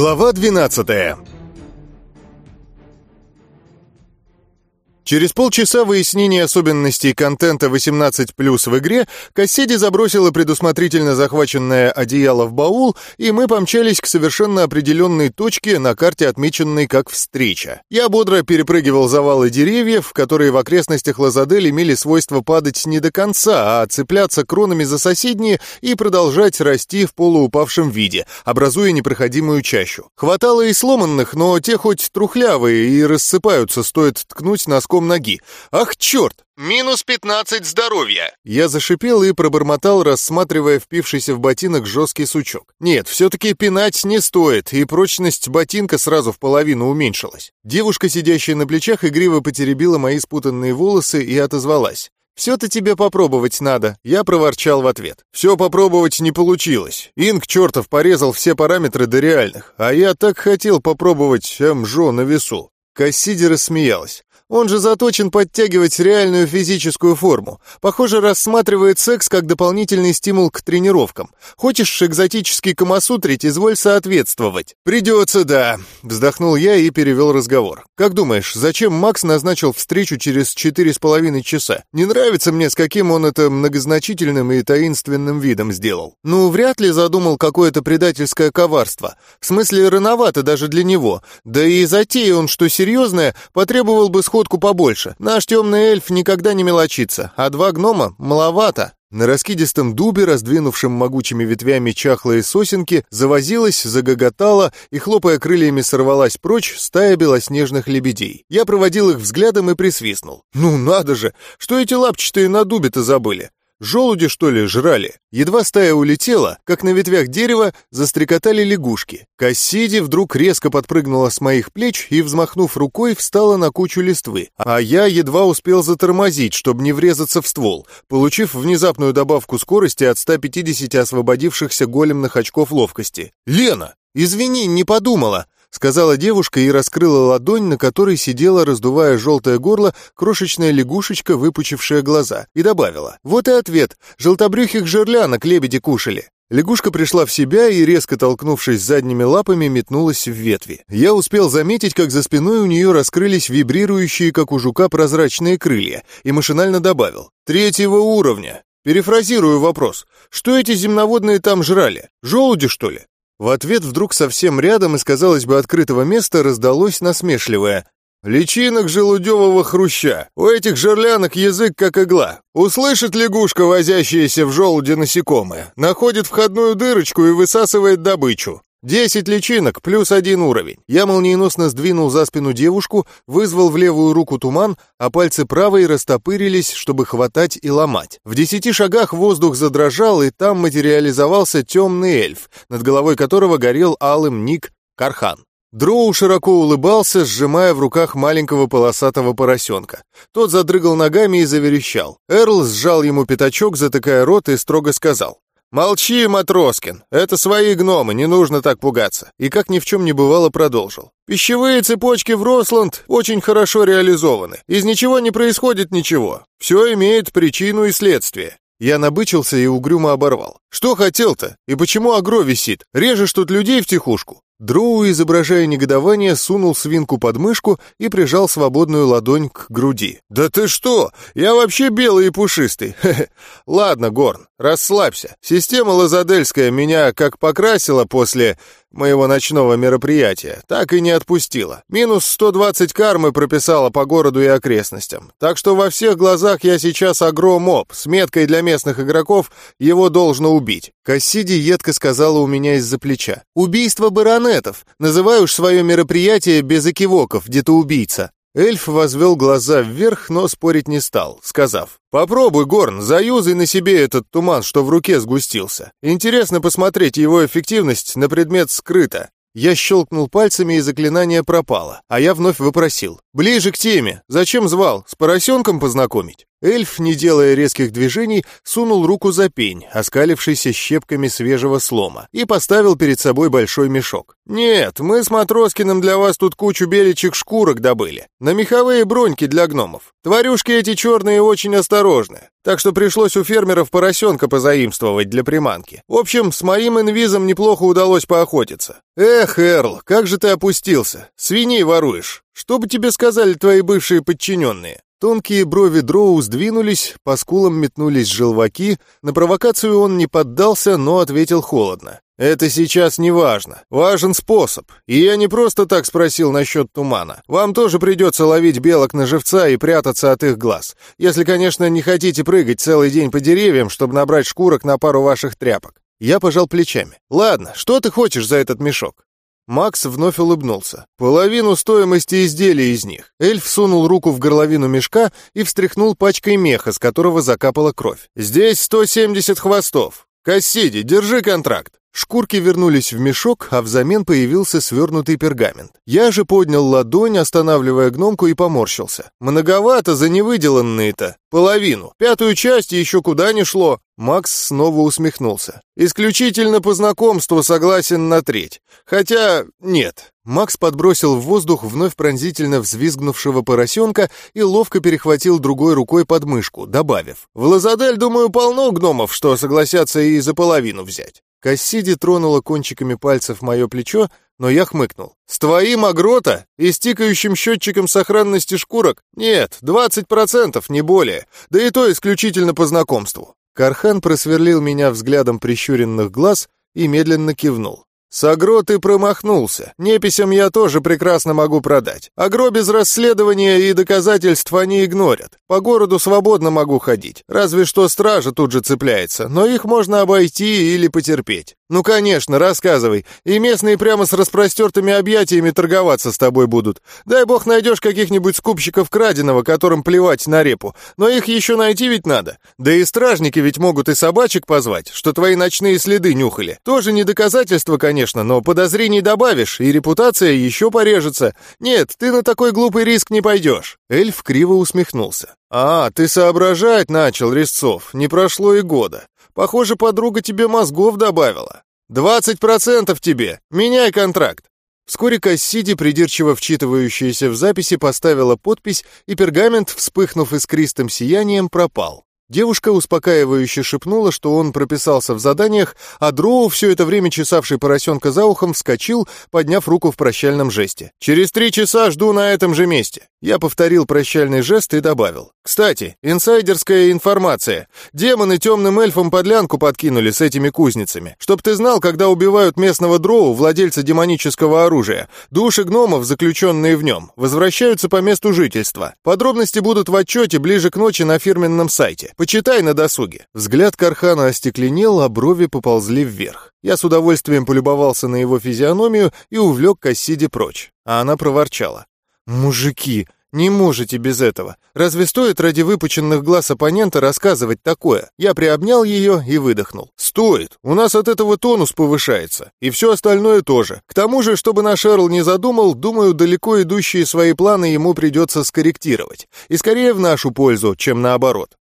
Глава 12 Через полчаса выяснения особенностей контента 18+, в игре Кассиди забросила предусмотрительно захваченное одеяло в баул, и мы помчались к совершенно определенной точке на карте, отмеченной как «встреча». Я бодро перепрыгивал завалы деревьев, которые в окрестностях Лазадель имели свойство падать не до конца, а цепляться кронами за соседние и продолжать расти в полуупавшем виде, образуя непроходимую чащу. Хватало и сломанных, но те хоть трухлявые и рассыпаются, стоит ткнуть носком носком ноги. «Ах, черт! Минус пятнадцать здоровья!» Я зашипел и пробормотал, рассматривая впившийся в ботинок жесткий сучок. Нет, все-таки пинать не стоит, и прочность ботинка сразу в половину уменьшилась. Девушка, сидящая на плечах, игриво потеребила мои спутанные волосы и отозвалась. «Все-то тебе попробовать надо», — я проворчал в ответ. «Все попробовать не получилось. Инг чертов порезал все параметры до реальных, а я так хотел попробовать МЖО на весу». Кассиди рассмеялась. Он же заточен подтягивать реальную физическую форму. Похоже, рассматривает секс как дополнительный стимул к тренировкам. Хочешь экзотический камасутрить, изволь соответствовать. Придется, да. Вздохнул я и перевел разговор. Как думаешь, зачем Макс назначил встречу через четыре с половиной часа? Не нравится мне, с каким он это многозначительным и таинственным видом сделал. Ну, вряд ли задумал какое-то предательское коварство. В смысле, рановато даже для него. Да и затея он, что серьезное, потребовал бы сход ходку побольше. Наш темный эльф никогда не мелочится, а два гнома маловато. На раскидистом дубе, раздвинувшем могучими ветвями чахлые сосенки, завозилась, загоготала и, хлопая крыльями, сорвалась прочь стая белоснежных лебедей. Я проводил их взглядом и присвистнул. «Ну надо же! Что эти лапчатые на дубе-то забыли? Желуди, что ли, жрали? Едва стая улетела, как на ветвях дерева застрекотали лягушки. Кассиди вдруг резко подпрыгнула с моих плеч и, взмахнув рукой, встала на кучу листвы. А я едва успел затормозить, чтобы не врезаться в ствол, получив внезапную добавку скорости от 150 освободившихся големных очков ловкости. «Лена! Извини, не подумала!» — сказала девушка и раскрыла ладонь, на которой сидела, раздувая желтое горло, крошечная лягушечка, выпучившая глаза, и добавила. «Вот и ответ. Желтобрюхих жерлянок лебеди кушали». Лягушка пришла в себя и, резко толкнувшись задними лапами, метнулась в ветви. Я успел заметить, как за спиной у нее раскрылись вибрирующие, как у жука, прозрачные крылья, и машинально добавил. «Третьего уровня». Перефразирую вопрос. Что эти земноводные там жрали? Желуди, что ли? В ответ вдруг совсем рядом из, казалось бы, открытого места раздалось насмешливое «Личинок желудевого хруща. У этих жерлянок язык как игла. Услышит лягушка, возящаяся в желуде насекомое, находит входную дырочку и высасывает добычу. Десять личинок, плюс один уровень. Я молниеносно сдвинул за спину девушку, вызвал в левую руку туман, а пальцы правой растопырились, чтобы хватать и ломать. В десяти шагах воздух задрожал, и там материализовался темный эльф, над головой которого горел алым ник Кархан. Дроу широко улыбался, сжимая в руках маленького полосатого поросенка. Тот задрыгал ногами и заверещал. Эрл сжал ему пятачок, затыкая рот, и строго сказал. «Молчи, Матроскин, это свои гномы, не нужно так пугаться». И как ни в чем не бывало продолжил. «Пищевые цепочки в Росланд очень хорошо реализованы. Из ничего не происходит ничего. Все имеет причину и следствие». Я набычился и угрюмо оборвал. «Что хотел-то? И почему агро висит? Режешь тут людей в тихушку?» Дроу, изображая негодование, сунул свинку под мышку и прижал свободную ладонь к груди. «Да ты что? Я вообще белый и пушистый. Ладно, Горн, расслабься. Система Лазадельская меня как покрасила после моего ночного мероприятия, так и не отпустила. Минус 120 кармы прописала по городу и окрестностям. Так что во всех глазах я сейчас агромоб, с меткой для местных игроков его должно убить. Кассиди едко сказала у меня из-за плеча. «Убийство баронетов. Называю уж свое мероприятие без экивоков, где-то убийца». Эльф возвел глаза вверх, но спорить не стал, сказав, «Попробуй, Горн, заюзай на себе этот туман, что в руке сгустился. Интересно посмотреть его эффективность на предмет скрыто». Я щелкнул пальцами, и заклинание пропало, а я вновь вопросил, «Ближе к теме. Зачем звал? С поросенком познакомить?» Эльф, не делая резких движений, сунул руку за пень, оскалившийся щепками свежего слома, и поставил перед собой большой мешок. «Нет, мы с Матроскиным для вас тут кучу беличьих шкурок добыли. На меховые броньки для гномов. Тварюшки эти черные очень осторожны, так что пришлось у фермеров поросенка позаимствовать для приманки. В общем, с моим инвизом неплохо удалось поохотиться. Эх, Эрл, как же ты опустился. Свиней воруешь. Что бы тебе сказали твои бывшие подчиненные? Тонкие брови Дроу сдвинулись, по скулам метнулись желваки. На провокацию он не поддался, но ответил холодно. «Это сейчас не важно. Важен способ. И я не просто так спросил насчет тумана. Вам тоже придется ловить белок на живца и прятаться от их глаз. Если, конечно, не хотите прыгать целый день по деревьям, чтобы набрать шкурок на пару ваших тряпок». Я пожал плечами. «Ладно, что ты хочешь за этот мешок?» Макс вновь улыбнулся. «Половину стоимости изделия из них». Эльф сунул руку в горловину мешка и встряхнул пачкой меха, с которого закапала кровь. «Здесь 170 хвостов. Кассиди, держи контракт». Шкурки вернулись в мешок, а взамен появился свернутый пергамент. Я же поднял ладонь, останавливая гномку, и поморщился. «Многовато за невыделанные-то. Половину. Пятую часть еще куда не шло». Макс снова усмехнулся. «Исключительно по знакомству согласен на треть. Хотя нет». Макс подбросил в воздух вновь пронзительно взвизгнувшего поросенка и ловко перехватил другой рукой под мышку, добавив. «В Лазадель, думаю, полно гномов, что согласятся и за половину взять». Кассиди тронула кончиками пальцев мое плечо, но я хмыкнул. «С твоим агрота и стикающим счетчиком сохранности шкурок? Нет, 20%, не более. Да и то исключительно по знакомству». Кархан просверлил меня взглядом прищуренных глаз и медленно кивнул. «С агро ты промахнулся. Неписям я тоже прекрасно могу продать. Агро без расследования и доказательств они игнорят. По городу свободно могу ходить. Разве что стража тут же цепляется, но их можно обойти или потерпеть. Ну, конечно, рассказывай. И местные прямо с распростертыми объятиями торговаться с тобой будут. Дай бог найдешь каких-нибудь скупщиков краденого, которым плевать на репу. Но их еще найти ведь надо. Да и стражники ведь могут и собачек позвать, что твои ночные следы нюхали. Тоже не доказательство, конечно, но подозрений добавишь, и репутация еще порежется. Нет, ты на такой глупый риск не пойдешь. Эльф криво усмехнулся. «А, ты соображать начал, Резцов. Не прошло и года. Похоже, подруга тебе мозгов добавила. Двадцать процентов тебе! Меняй контракт!» Вскоре Кассиди, придирчиво вчитывающаяся в записи, поставила подпись, и пергамент, вспыхнув искристым сиянием, пропал. Девушка успокаивающе шепнула, что он прописался в заданиях, а Дроу, все это время чесавший поросенка за ухом, вскочил, подняв руку в прощальном жесте. «Через три часа жду на этом же месте». Я повторил прощальный жест и добавил. «Кстати, инсайдерская информация. Демоны темным эльфам подлянку подкинули с этими кузницами. Чтоб ты знал, когда убивают местного дроу, владельца демонического оружия, души гномов, заключенные в нем, возвращаются по месту жительства. Подробности будут в отчете ближе к ночи на фирменном сайте. Почитай на досуге». Взгляд Кархана остекленел, а брови поползли вверх. Я с удовольствием полюбовался на его физиономию и увлек Кассиди прочь. А она проворчала. «Мужики, не можете без этого. Разве стоит ради выпученных глаз оппонента рассказывать такое? Я приобнял ее и выдохнул. Стоит. У нас от этого тонус повышается. И все остальное тоже. К тому же, чтобы наш Эрл не задумал, думаю, далеко идущие свои планы ему придется скорректировать. И скорее в нашу пользу, чем наоборот.